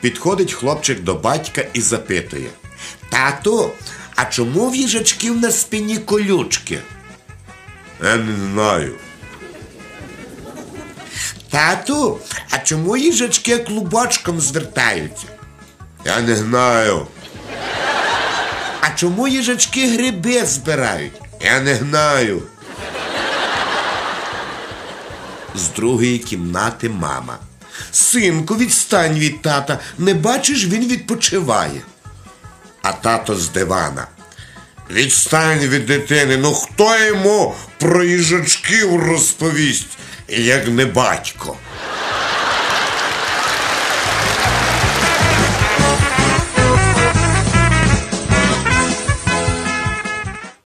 Підходить хлопчик до батька і запитує: Тату, а чому в їжачків на спині колючки? Я не знаю. Тату, а чому їжачки клубочком звертаються? Я не знаю. А чому їжачки гриби збирають? Я не знаю. З другої кімнати мама. Синку, відстань від тата, не бачиш, він відпочиває. А тато з дивана. Відстань від дитини. Ну хто йому про їжачків розповість, як не батько?